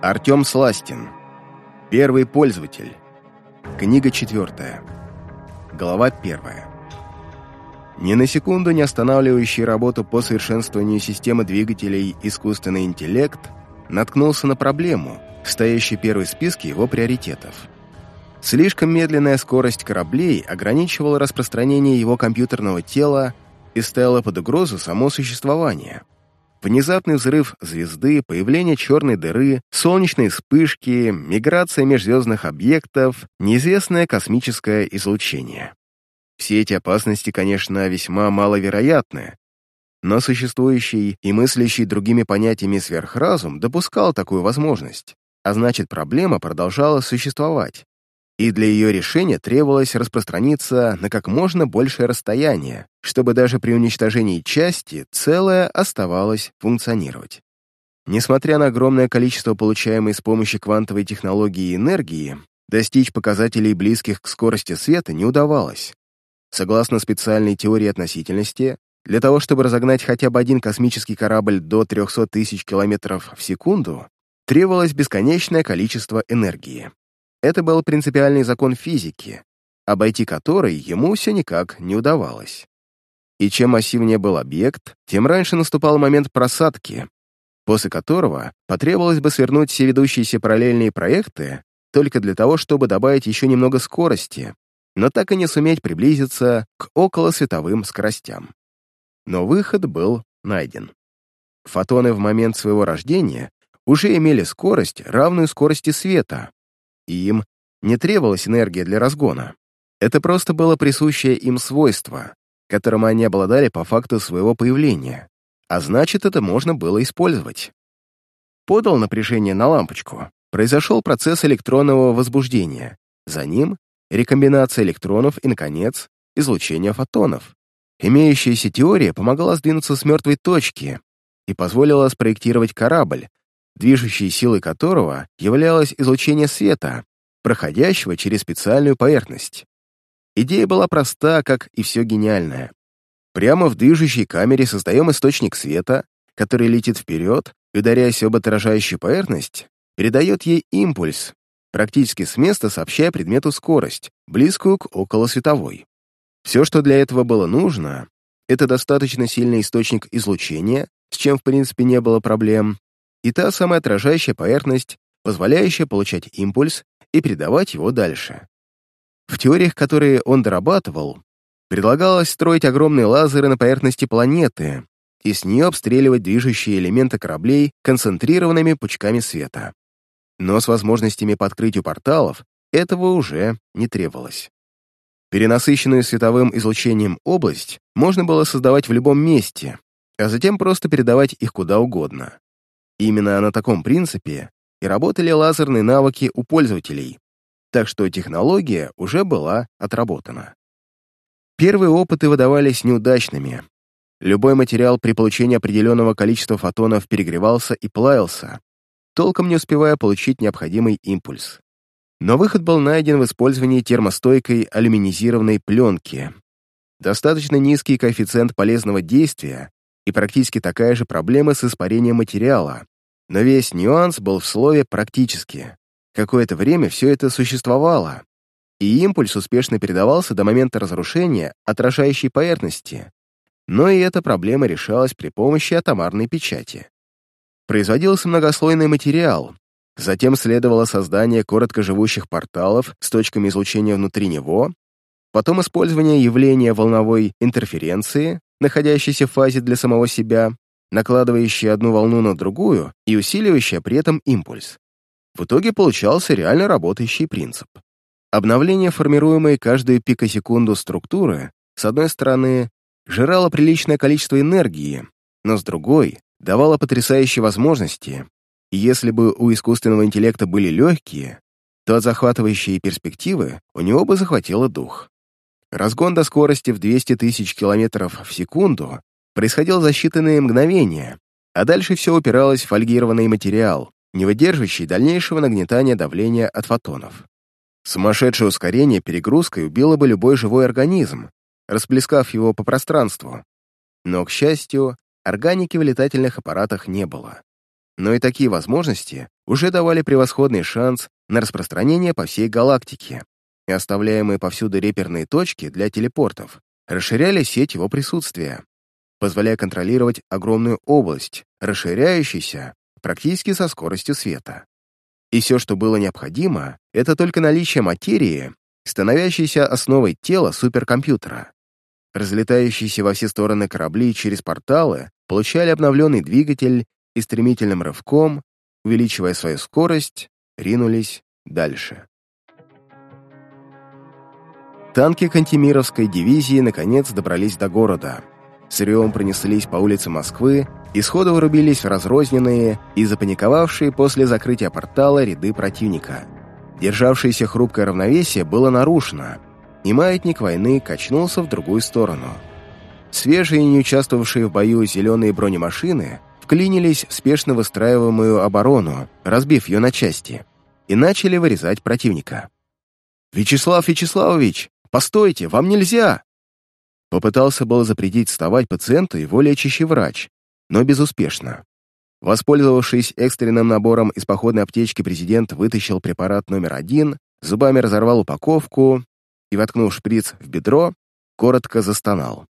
Артем Сластин. Первый пользователь. Книга четвертая. Глава первая. Ни на секунду не останавливающий работу по совершенствованию системы двигателей искусственный интеллект наткнулся на проблему, стоящую первой в списке его приоритетов. Слишком медленная скорость кораблей ограничивала распространение его компьютерного тела и ставила под угрозу само существование – Внезапный взрыв звезды, появление черной дыры, солнечные вспышки, миграция межзвездных объектов, неизвестное космическое излучение. Все эти опасности, конечно, весьма маловероятны, но существующий и мыслящий другими понятиями сверхразум допускал такую возможность, а значит, проблема продолжала существовать, и для ее решения требовалось распространиться на как можно большее расстояние, чтобы даже при уничтожении части целое оставалось функционировать. Несмотря на огромное количество получаемой с помощью квантовой технологии энергии, достичь показателей близких к скорости света не удавалось. Согласно специальной теории относительности, для того, чтобы разогнать хотя бы один космический корабль до 300 тысяч километров в секунду, требовалось бесконечное количество энергии. Это был принципиальный закон физики, обойти который ему все никак не удавалось. И чем массивнее был объект, тем раньше наступал момент просадки, после которого потребовалось бы свернуть все ведущиеся параллельные проекты только для того, чтобы добавить еще немного скорости, но так и не суметь приблизиться к околосветовым скоростям. Но выход был найден. Фотоны в момент своего рождения уже имели скорость, равную скорости света, и им не требовалась энергия для разгона. Это просто было присущее им свойство, которым они обладали по факту своего появления, а значит, это можно было использовать. Подал напряжение на лампочку. Произошел процесс электронного возбуждения. За ним — рекомбинация электронов и, наконец, излучение фотонов. Имеющаяся теория помогала сдвинуться с мертвой точки и позволила спроектировать корабль, движущей силой которого являлось излучение света, проходящего через специальную поверхность. Идея была проста, как и все гениальное. Прямо в движущей камере создаем источник света, который летит вперед и, ударяясь об отражающую поверхность, передает ей импульс, практически с места сообщая предмету скорость, близкую к околосветовой. Все, что для этого было нужно, это достаточно сильный источник излучения, с чем в принципе не было проблем, и та самая отражающая поверхность, позволяющая получать импульс и передавать его дальше. В теориях, которые он дорабатывал, предлагалось строить огромные лазеры на поверхности планеты и с нее обстреливать движущие элементы кораблей концентрированными пучками света. Но с возможностями по открытию порталов этого уже не требовалось. Перенасыщенную световым излучением область можно было создавать в любом месте, а затем просто передавать их куда угодно. Именно на таком принципе и работали лазерные навыки у пользователей, так что технология уже была отработана. Первые опыты выдавались неудачными. Любой материал при получении определенного количества фотонов перегревался и плавился, толком не успевая получить необходимый импульс. Но выход был найден в использовании термостойкой алюминизированной пленки. Достаточно низкий коэффициент полезного действия и практически такая же проблема с испарением материала. Но весь нюанс был в слове «практически». Какое-то время все это существовало, и импульс успешно передавался до момента разрушения отражающей поверхности. Но и эта проблема решалась при помощи атомарной печати. Производился многослойный материал, затем следовало создание короткоживущих порталов с точками излучения внутри него, потом использование явления волновой интерференции, находящейся в фазе для самого себя, накладывающей одну волну на другую и усиливающая при этом импульс. В итоге получался реально работающий принцип. Обновление, формируемой каждую пикосекунду структуры, с одной стороны, жрало приличное количество энергии, но с другой давало потрясающие возможности, и если бы у искусственного интеллекта были легкие, то от захватывающей перспективы у него бы захватило дух. Разгон до скорости в 200 тысяч километров в секунду происходил за считанные мгновения, а дальше все упиралось в фольгированный материал, не выдерживающий дальнейшего нагнетания давления от фотонов. Сумасшедшее ускорение перегрузкой убило бы любой живой организм, расплескав его по пространству. Но, к счастью, органики в летательных аппаратах не было. но и такие возможности уже давали превосходный шанс на распространение по всей галактике, и оставляемые повсюду реперные точки для телепортов расширяли сеть его присутствия, позволяя контролировать огромную область, расширяющуюся практически со скоростью света. И все, что было необходимо, это только наличие материи, становящейся основой тела суперкомпьютера. Разлетающиеся во все стороны корабли через порталы получали обновленный двигатель и стремительным рывком, увеличивая свою скорость, ринулись дальше. Танки Кантемировской дивизии наконец добрались до города. С ревом пронеслись по улице Москвы и сходу вырубились в разрозненные и запаниковавшие после закрытия портала ряды противника. Державшееся хрупкое равновесие было нарушено, и маятник войны качнулся в другую сторону. Свежие, не участвовавшие в бою зеленые бронемашины вклинились в спешно выстраиваемую оборону, разбив ее на части, и начали вырезать противника. «Вячеслав Вячеславович, постойте, вам нельзя!» Попытался было запретить вставать пациенту его лечащий врач, но безуспешно. Воспользовавшись экстренным набором из походной аптечки, президент вытащил препарат номер один, зубами разорвал упаковку и, воткнув шприц в бедро, коротко застонал.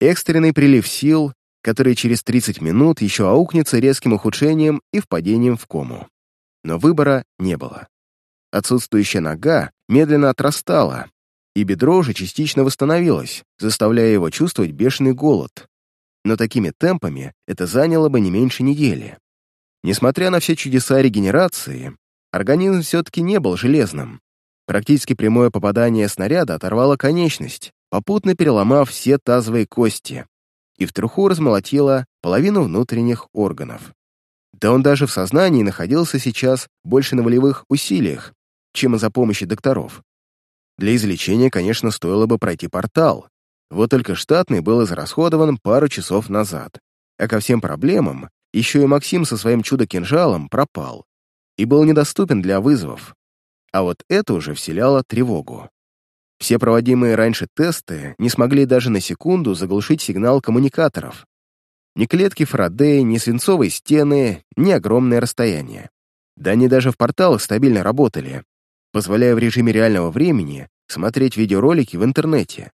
Экстренный прилив сил, который через 30 минут еще аукнется резким ухудшением и впадением в кому. Но выбора не было. Отсутствующая нога медленно отрастала, и бедро уже частично восстановилось, заставляя его чувствовать бешеный голод, но такими темпами это заняло бы не меньше недели. Несмотря на все чудеса регенерации, организм все-таки не был железным. Практически прямое попадание снаряда оторвало конечность, попутно переломав все тазовые кости, и в труху размолотило половину внутренних органов. Да он даже в сознании находился сейчас больше на волевых усилиях, чем за помощи докторов. Для излечения, конечно, стоило бы пройти портал, вот только штатный был израсходован пару часов назад. А ко всем проблемам еще и Максим со своим чудо-кинжалом пропал и был недоступен для вызовов. А вот это уже вселяло тревогу. Все проводимые раньше тесты не смогли даже на секунду заглушить сигнал коммуникаторов. Ни клетки Фарадея, ни свинцовые стены, ни огромное расстояние. Да они даже в порталах стабильно работали, позволяя в режиме реального времени смотреть видеоролики в интернете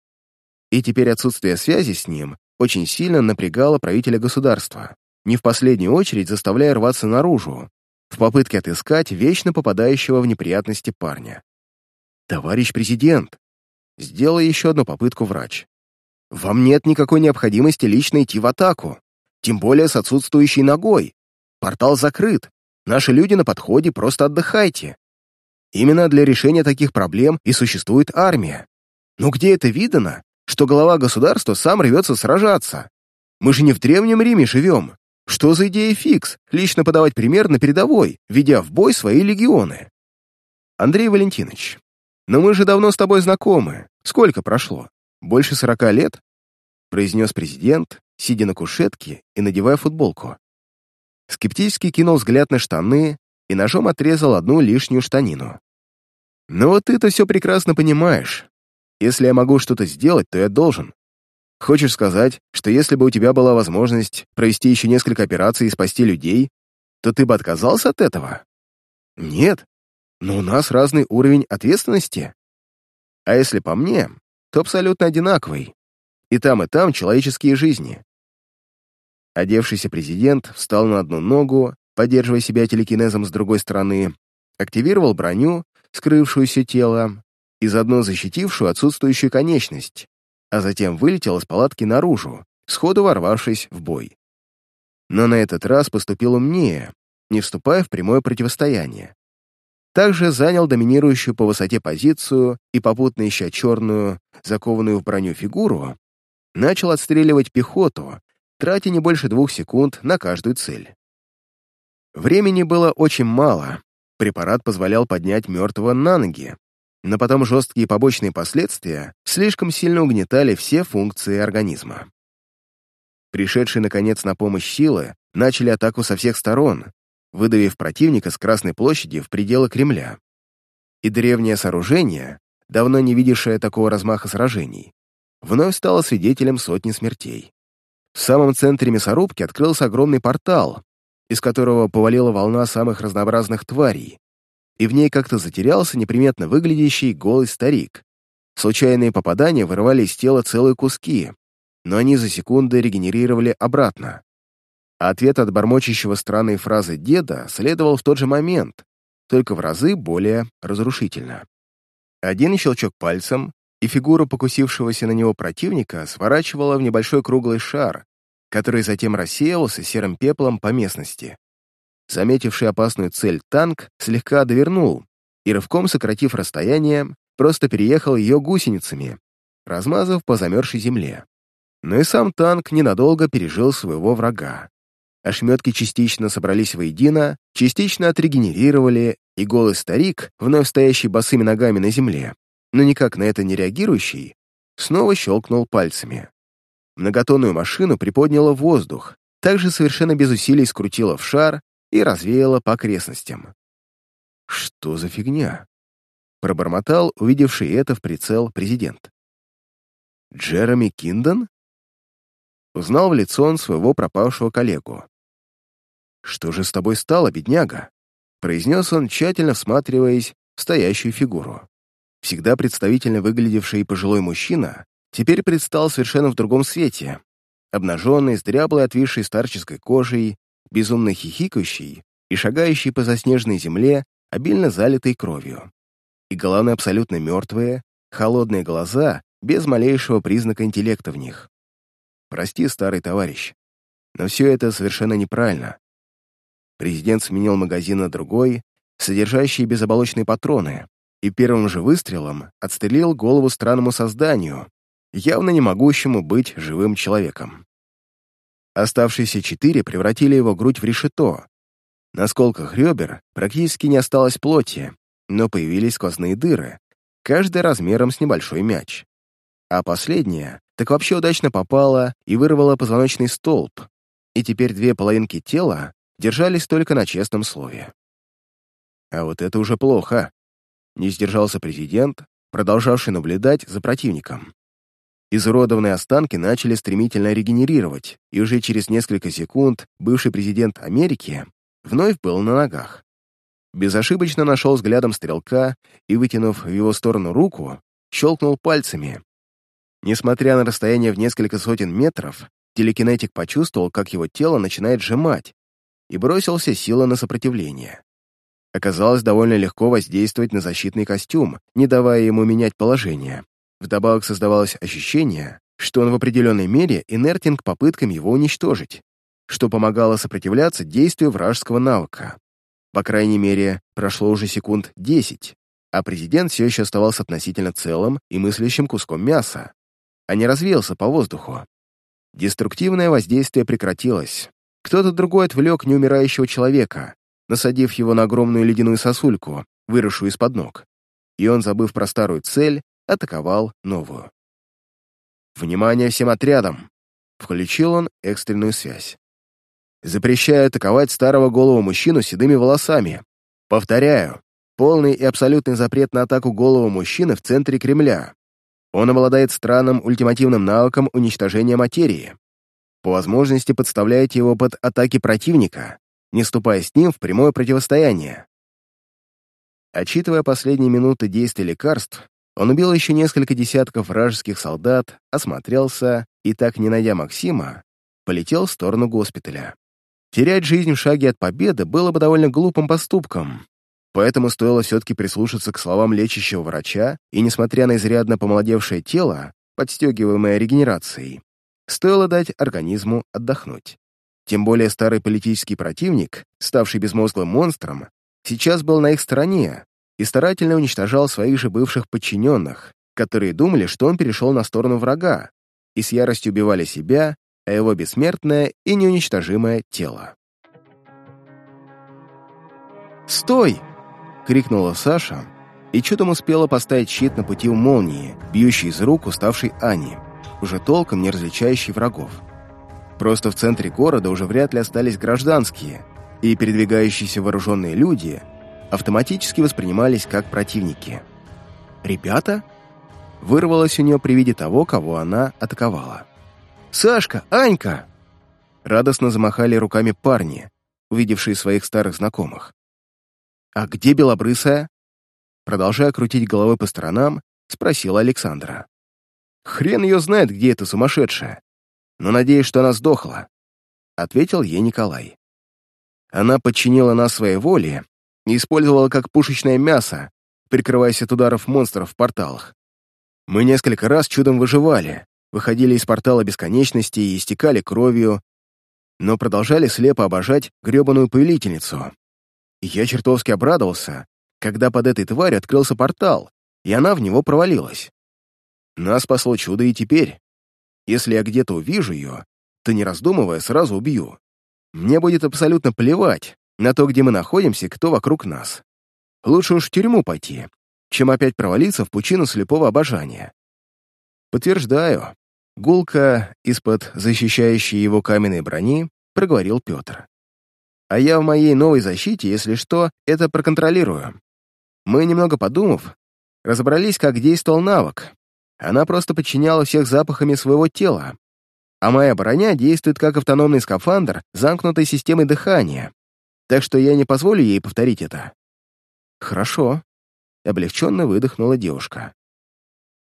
и теперь отсутствие связи с ним очень сильно напрягало правителя государства, не в последнюю очередь заставляя рваться наружу, в попытке отыскать вечно попадающего в неприятности парня. «Товарищ президент!» Сделал еще одну попытку врач. «Вам нет никакой необходимости лично идти в атаку, тем более с отсутствующей ногой. Портал закрыт, наши люди на подходе, просто отдыхайте. Именно для решения таких проблем и существует армия. Но где это видано, что глава государства сам рвется сражаться. Мы же не в Древнем Риме живем. Что за идея фикс, лично подавать пример на передовой, ведя в бой свои легионы? Андрей Валентинович, но мы же давно с тобой знакомы. Сколько прошло? Больше сорока лет? произнес президент, сидя на кушетке и надевая футболку. Скептически кинул взгляд на штаны ножом отрезал одну лишнюю штанину. «Ну вот ты-то все прекрасно понимаешь. Если я могу что-то сделать, то я должен. Хочешь сказать, что если бы у тебя была возможность провести еще несколько операций и спасти людей, то ты бы отказался от этого? Нет, но у нас разный уровень ответственности. А если по мне, то абсолютно одинаковый. И там, и там человеческие жизни. Одевшийся президент встал на одну ногу, поддерживая себя телекинезом с другой стороны, активировал броню, скрывшуюся тело, и заодно защитившую отсутствующую конечность, а затем вылетел из палатки наружу, сходу ворвавшись в бой. Но на этот раз поступил умнее, не вступая в прямое противостояние. Также занял доминирующую по высоте позицию и, попутно ища черную, закованную в броню фигуру, начал отстреливать пехоту, тратя не больше двух секунд на каждую цель. Времени было очень мало, препарат позволял поднять мертвого на ноги, но потом жесткие побочные последствия слишком сильно угнетали все функции организма. Пришедшие, наконец, на помощь силы начали атаку со всех сторон, выдавив противника с Красной площади в пределы Кремля. И древнее сооружение, давно не видевшее такого размаха сражений, вновь стало свидетелем сотни смертей. В самом центре мясорубки открылся огромный портал, из которого повалила волна самых разнообразных тварей, и в ней как-то затерялся неприметно выглядящий голый старик. Случайные попадания вырывали из тела целые куски, но они за секунды регенерировали обратно. А ответ от бормочащего странной фразы деда следовал в тот же момент, только в разы более разрушительно. Один щелчок пальцем, и фигура покусившегося на него противника сворачивала в небольшой круглый шар, который затем рассеивался серым пеплом по местности. Заметивший опасную цель танк слегка довернул и, рывком сократив расстояние, просто переехал ее гусеницами, размазав по замерзшей земле. Но и сам танк ненадолго пережил своего врага. Ошметки частично собрались воедино, частично отрегенерировали, и голый старик, вновь стоящий босыми ногами на земле, но никак на это не реагирующий, снова щелкнул пальцами. Многотонную машину приподняло в воздух, также совершенно без усилий скрутило в шар и развеяло по окрестностям. «Что за фигня?» — пробормотал, увидевший это в прицел президент. «Джереми Киндон?» Узнал в лицо он своего пропавшего коллегу. «Что же с тобой стало, бедняга?» произнес он, тщательно всматриваясь в стоящую фигуру. Всегда представительно выглядевший пожилой мужчина теперь предстал совершенно в другом свете, обнаженный, с дряблой отвисшей старческой кожей, безумно хихикающий и шагающий по заснеженной земле, обильно залитой кровью. И главное, абсолютно мертвые, холодные глаза, без малейшего признака интеллекта в них. Прости, старый товарищ, но все это совершенно неправильно. Президент сменил магазин на другой, содержащий безоболочные патроны, и первым же выстрелом отстрелил голову странному созданию, явно не могущему быть живым человеком. Оставшиеся четыре превратили его грудь в решето. На сколках ребер практически не осталось плоти, но появились сквозные дыры, каждая размером с небольшой мяч. А последняя так вообще удачно попала и вырвала позвоночный столб, и теперь две половинки тела держались только на честном слове. А вот это уже плохо. Не сдержался президент, продолжавший наблюдать за противником. Изуродованные останки начали стремительно регенерировать, и уже через несколько секунд бывший президент Америки вновь был на ногах. Безошибочно нашел взглядом стрелка и, вытянув в его сторону руку, щелкнул пальцами. Несмотря на расстояние в несколько сотен метров, телекинетик почувствовал, как его тело начинает сжимать, и бросился сила на сопротивление. Оказалось довольно легко воздействовать на защитный костюм, не давая ему менять положение. Вдобавок создавалось ощущение, что он в определенной мере инертен к попыткам его уничтожить, что помогало сопротивляться действию вражеского навыка. По крайней мере, прошло уже секунд десять, а президент все еще оставался относительно целым и мыслящим куском мяса, а не развеялся по воздуху. Деструктивное воздействие прекратилось, кто-то другой отвлек неумирающего человека, насадив его на огромную ледяную сосульку, выросшую из-под ног. И он, забыв про старую цель, атаковал новую. «Внимание всем отрядам!» Включил он экстренную связь. «Запрещаю атаковать старого голого мужчину седыми волосами. Повторяю, полный и абсолютный запрет на атаку голого мужчины в центре Кремля. Он обладает странным ультимативным навыком уничтожения материи. По возможности подставляйте его под атаки противника, не ступая с ним в прямое противостояние. Отчитывая последние минуты действия лекарств, он убил еще несколько десятков вражеских солдат, осмотрелся и, так не найдя Максима, полетел в сторону госпиталя. Терять жизнь в шаге от победы было бы довольно глупым поступком, поэтому стоило все-таки прислушаться к словам лечащего врача и, несмотря на изрядно помолодевшее тело, подстегиваемое регенерацией, Стоило дать организму отдохнуть. Тем более старый политический противник, ставший безмозглым монстром, сейчас был на их стороне и старательно уничтожал своих же бывших подчиненных, которые думали, что он перешел на сторону врага, и с яростью убивали себя, а его бессмертное и неуничтожимое тело. «Стой!» — крикнула Саша, и чудом успела поставить щит на пути у молнии, бьющей из рук уставшей Ани уже толком не различающий врагов. Просто в центре города уже вряд ли остались гражданские, и передвигающиеся вооруженные люди автоматически воспринимались как противники. «Ребята?» Вырвалось у нее при виде того, кого она атаковала. «Сашка! Анька!» Радостно замахали руками парни, увидевшие своих старых знакомых. «А где Белобрысая?» Продолжая крутить головой по сторонам, спросила Александра. «Хрен ее знает, где эта сумасшедшая, но надеюсь, что она сдохла», — ответил ей Николай. Она подчинила нас своей воле и использовала как пушечное мясо, прикрываясь от ударов монстров в порталах. Мы несколько раз чудом выживали, выходили из портала бесконечности и истекали кровью, но продолжали слепо обожать гребаную повелительницу. Я чертовски обрадовался, когда под этой тварью открылся портал, и она в него провалилась. Нас спасло чудо и теперь. Если я где-то увижу ее, то, не раздумывая, сразу убью. Мне будет абсолютно плевать на то, где мы находимся кто вокруг нас. Лучше уж в тюрьму пойти, чем опять провалиться в пучину слепого обожания. Подтверждаю. Гулка из-под защищающей его каменной брони проговорил Петр. А я в моей новой защите, если что, это проконтролирую. Мы, немного подумав, разобрались, как действовал навык. Она просто подчиняла всех запахами своего тела. А моя броня действует как автономный скафандр замкнутой системой дыхания. Так что я не позволю ей повторить это. Хорошо. Облегченно выдохнула девушка.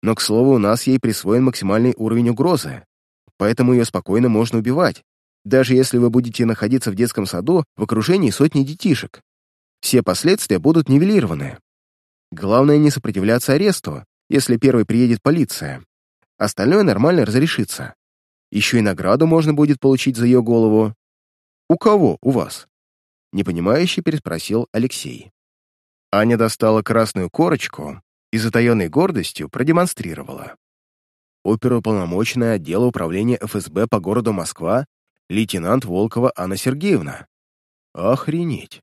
Но, к слову, у нас ей присвоен максимальный уровень угрозы, поэтому ее спокойно можно убивать, даже если вы будете находиться в детском саду в окружении сотни детишек. Все последствия будут нивелированы. Главное не сопротивляться аресту, если первой приедет полиция. Остальное нормально разрешится. Еще и награду можно будет получить за ее голову. «У кого у вас?» Непонимающе переспросил Алексей. Аня достала красную корочку и затаенной гордостью продемонстрировала. Оперуполномоченная отдела управления ФСБ по городу Москва лейтенант Волкова Анна Сергеевна. Охренеть!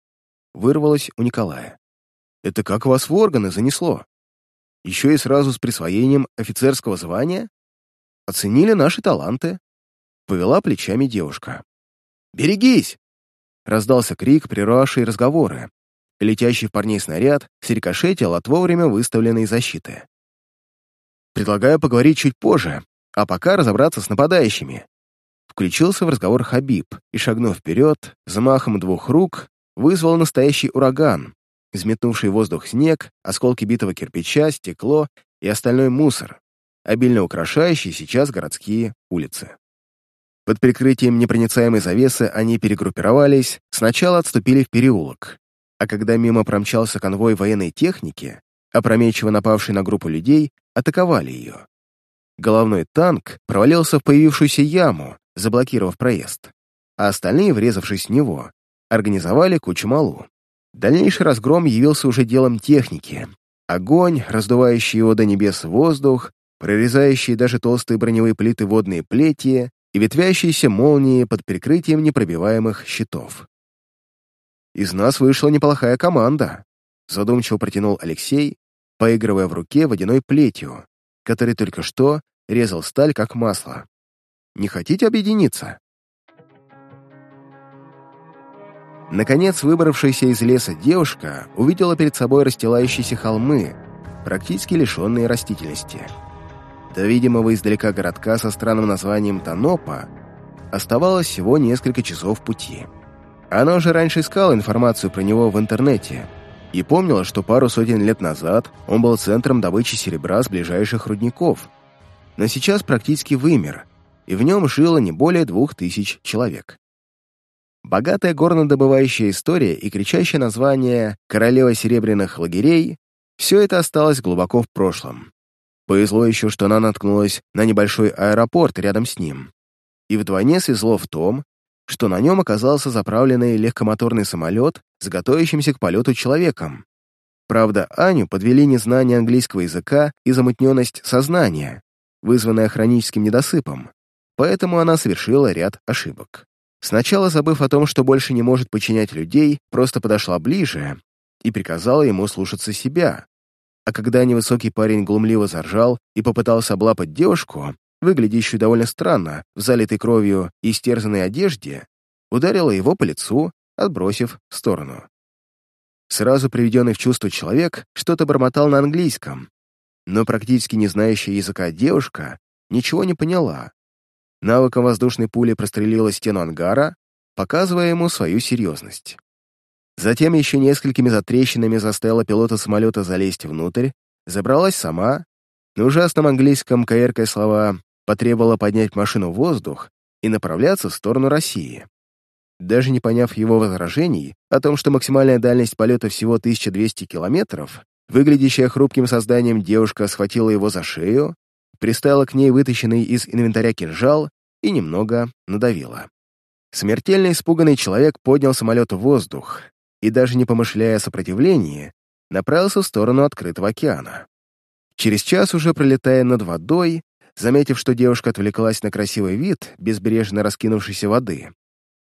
Вырвалось у Николая. Это как вас в органы занесло? Еще и сразу с присвоением офицерского звания? Оценили наши таланты. Повела плечами девушка. «Берегись!» Раздался крик, прервавший разговоры. Летящий в парней снаряд срикошетил от вовремя выставленной защиты. «Предлагаю поговорить чуть позже, а пока разобраться с нападающими». Включился в разговор Хабиб и, шагнув вперед, замахом двух рук, вызвал настоящий ураган, взметнувший воздух снег, осколки битого кирпича, стекло и остальной мусор, обильно украшающий сейчас городские улицы. Под прикрытием непроницаемой завесы они перегруппировались, сначала отступили в переулок, а когда мимо промчался конвой военной техники, опрометчиво напавший на группу людей, атаковали ее. Головной танк провалился в появившуюся яму, заблокировав проезд, а остальные, врезавшись в него, организовали кучу малу. Дальнейший разгром явился уже делом техники. Огонь, раздувающий его до небес воздух, прорезающие даже толстые броневые плиты водные плети и ветвящиеся молнии под прикрытием непробиваемых щитов. «Из нас вышла неплохая команда», — задумчиво протянул Алексей, поигрывая в руке водяной плетью, который только что резал сталь как масло. «Не хотите объединиться?» Наконец, выбравшаяся из леса девушка увидела перед собой расстилающиеся холмы, практически лишенные растительности. До видимого издалека городка со странным названием Танопа оставалось всего несколько часов пути. Она уже раньше искала информацию про него в интернете и помнила, что пару сотен лет назад он был центром добычи серебра с ближайших рудников, но сейчас практически вымер, и в нем жило не более двух тысяч человек. Богатая горнодобывающая история и кричащее название «Королева серебряных лагерей» все это осталось глубоко в прошлом. Повезло еще, что она наткнулась на небольшой аэропорт рядом с ним. И вдвойне свезло в том, что на нем оказался заправленный легкомоторный самолет с готовящимся к полету человеком. Правда, Аню подвели незнание английского языка и замутненность сознания, вызванная хроническим недосыпом, поэтому она совершила ряд ошибок. Сначала, забыв о том, что больше не может подчинять людей, просто подошла ближе и приказала ему слушаться себя. А когда невысокий парень глумливо заржал и попытался облапать девушку, выглядящую довольно странно, в залитой кровью и истерзанной одежде, ударила его по лицу, отбросив в сторону. Сразу приведенный в чувство человек что-то бормотал на английском, но практически не знающая языка девушка ничего не поняла, Навыком воздушной пули прострелила стену ангара, показывая ему свою серьезность. Затем еще несколькими затрещинами заставила пилота самолета залезть внутрь, забралась сама, на ужасном английском коеркой слова потребовала поднять машину в воздух и направляться в сторону России. Даже не поняв его возражений о том, что максимальная дальность полета всего 1200 километров, выглядящая хрупким созданием девушка схватила его за шею, приставила к ней вытащенный из инвентаря кинжал и немного надавила. Смертельно испуганный человек поднял самолет в воздух и, даже не помышляя о сопротивлении, направился в сторону открытого океана. Через час, уже пролетая над водой, заметив, что девушка отвлеклась на красивый вид безбрежно раскинувшейся воды,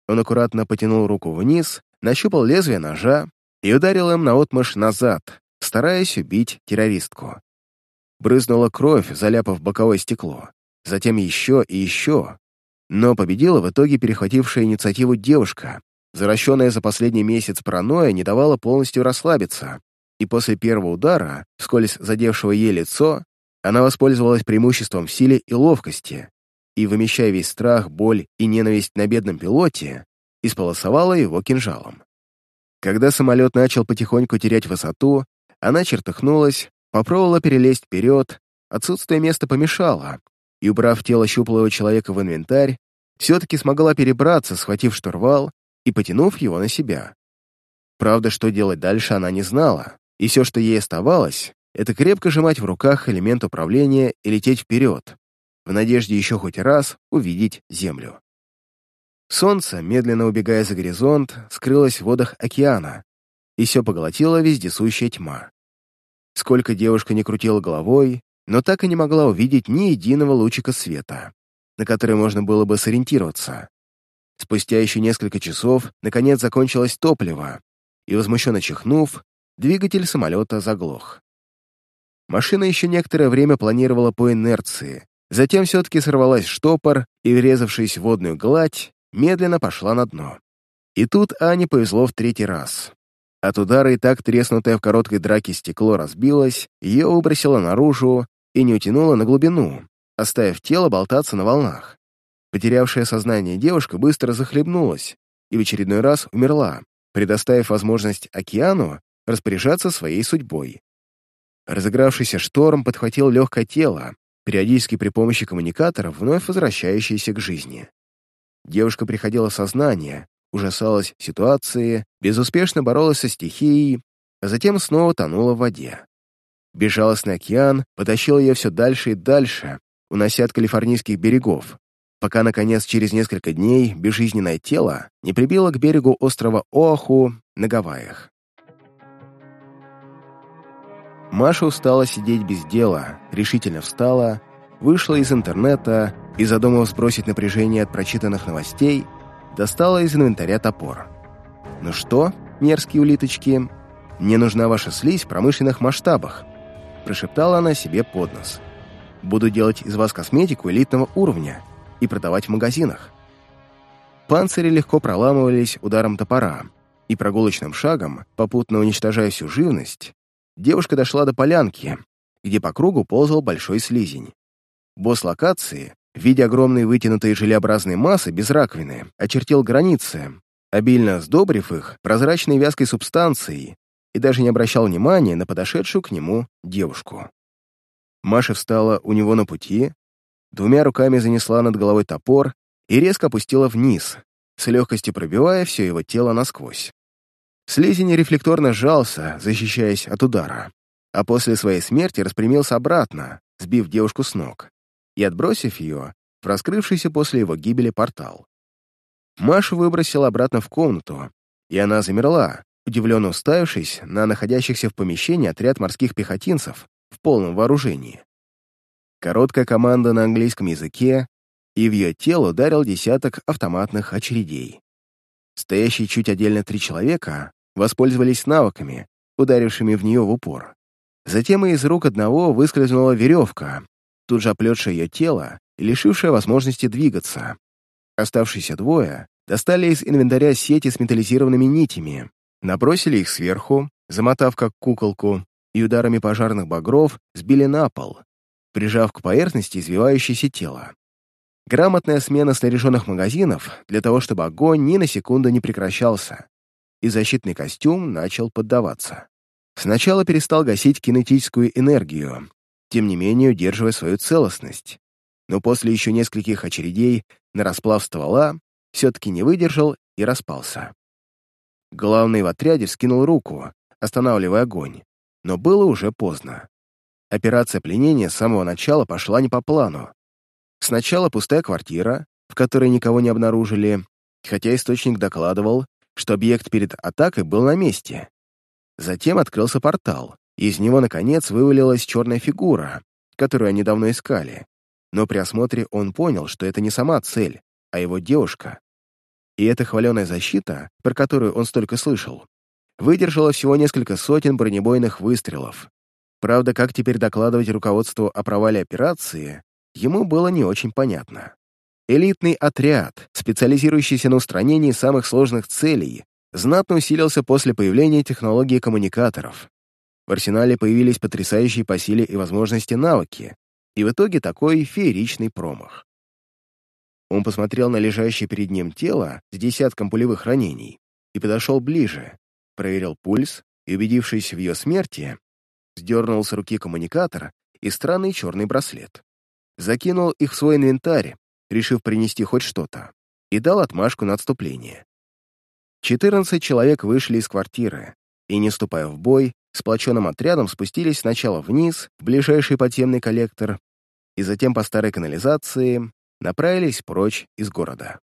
он аккуратно потянул руку вниз, нащупал лезвие ножа и ударил им наотмашь назад, стараясь убить террористку. Брызнула кровь, заляпав боковое стекло. Затем еще и еще. Но победила в итоге перехватившая инициативу девушка. Заращенная за последний месяц паранойя не давала полностью расслабиться, и после первого удара, вскользь задевшего ей лицо, она воспользовалась преимуществом в силе и ловкости, и, вымещая весь страх, боль и ненависть на бедном пилоте, исполосовала его кинжалом. Когда самолет начал потихоньку терять высоту, она чертыхнулась, попробовала перелезть вперед, отсутствие места помешало, и, убрав тело щуплого человека в инвентарь, все-таки смогла перебраться, схватив штурвал и потянув его на себя. Правда, что делать дальше она не знала, и все, что ей оставалось, это крепко сжимать в руках элемент управления и лететь вперед, в надежде еще хоть раз увидеть Землю. Солнце, медленно убегая за горизонт, скрылось в водах океана, и все поглотила вездесущая тьма. Сколько девушка не крутила головой, но так и не могла увидеть ни единого лучика света, на который можно было бы сориентироваться. Спустя еще несколько часов, наконец, закончилось топливо, и, возмущенно чихнув, двигатель самолета заглох. Машина еще некоторое время планировала по инерции, затем все-таки сорвалась штопор и, врезавшись в водную гладь, медленно пошла на дно. И тут Ане повезло в третий раз. От удара и так треснутое в короткой драке стекло разбилось, ее выбросило наружу и не утянуло на глубину, оставив тело болтаться на волнах. Потерявшая сознание девушка быстро захлебнулась и в очередной раз умерла, предоставив возможность океану распоряжаться своей судьбой. Разыгравшийся шторм подхватил легкое тело, периодически при помощи коммуникаторов, вновь возвращающееся к жизни. Девушка приходила в сознание, ужасалась ситуации, безуспешно боролась со стихией, а затем снова тонула в воде. Безжалостный океан потащил ее все дальше и дальше, унося от калифорнийских берегов, пока, наконец, через несколько дней безжизненное тело не прибило к берегу острова Оаху на Гавайях. Маша устала сидеть без дела, решительно встала, вышла из интернета и, задумав сбросить напряжение от прочитанных новостей, достала из инвентаря топор. «Ну что, мерзкие улиточки, мне нужна ваша слизь в промышленных масштабах», прошептала она себе под нос. «Буду делать из вас косметику элитного уровня и продавать в магазинах». Панцири легко проламывались ударом топора, и прогулочным шагом, попутно уничтожая всю живность, девушка дошла до полянки, где по кругу ползал большой слизень. Босс локации, в виде огромной вытянутой желеобразной массы без раковины, очертил границы, обильно сдобрив их прозрачной вязкой субстанцией и даже не обращал внимания на подошедшую к нему девушку. Маша встала у него на пути, двумя руками занесла над головой топор и резко опустила вниз, с легкостью пробивая все его тело насквозь. Слизень рефлекторно сжался, защищаясь от удара, а после своей смерти распрямился обратно, сбив девушку с ног и отбросив ее в раскрывшийся после его гибели портал. Машу выбросил обратно в комнату, и она замерла, удивленно уставившись на находящихся в помещении отряд морских пехотинцев в полном вооружении. Короткая команда на английском языке, и в ее тело ударил десяток автоматных очередей. Стоящие чуть отдельно три человека воспользовались навыками, ударившими в нее в упор. Затем из рук одного выскользнула веревка, тут же оплетшая ее тело и лишившая возможности двигаться. Оставшиеся двое достали из инвентаря сети с металлизированными нитями, набросили их сверху, замотав как куколку, и ударами пожарных багров сбили на пол, прижав к поверхности извивающееся тело. Грамотная смена снаряженных магазинов для того, чтобы огонь ни на секунду не прекращался, и защитный костюм начал поддаваться. Сначала перестал гасить кинетическую энергию, тем не менее удерживая свою целостность, но после еще нескольких очередей на расплав ствола все-таки не выдержал и распался. Главный в отряде скинул руку, останавливая огонь, но было уже поздно. Операция пленения с самого начала пошла не по плану. Сначала пустая квартира, в которой никого не обнаружили, хотя источник докладывал, что объект перед атакой был на месте. Затем открылся портал, и из него, наконец, вывалилась черная фигура, которую они давно искали. Но при осмотре он понял, что это не сама цель, а его девушка. И эта хваленая защита, про которую он столько слышал, выдержала всего несколько сотен бронебойных выстрелов. Правда, как теперь докладывать руководству о провале операции, ему было не очень понятно. Элитный отряд, специализирующийся на устранении самых сложных целей, знатно усилился после появления технологии коммуникаторов. В арсенале появились потрясающие по силе и возможности навыки, и в итоге такой фееричный промах. Он посмотрел на лежащее перед ним тело с десятком пулевых ранений и подошел ближе, проверил пульс и, убедившись в ее смерти, сдернул с руки коммуникатор и странный черный браслет. Закинул их в свой инвентарь решив принести хоть что-то, и дал отмашку на отступление. Четырнадцать человек вышли из квартиры и, не ступая в бой, сплоченным отрядом спустились сначала вниз, в ближайший подземный коллектор, и затем по старой канализации направились прочь из города.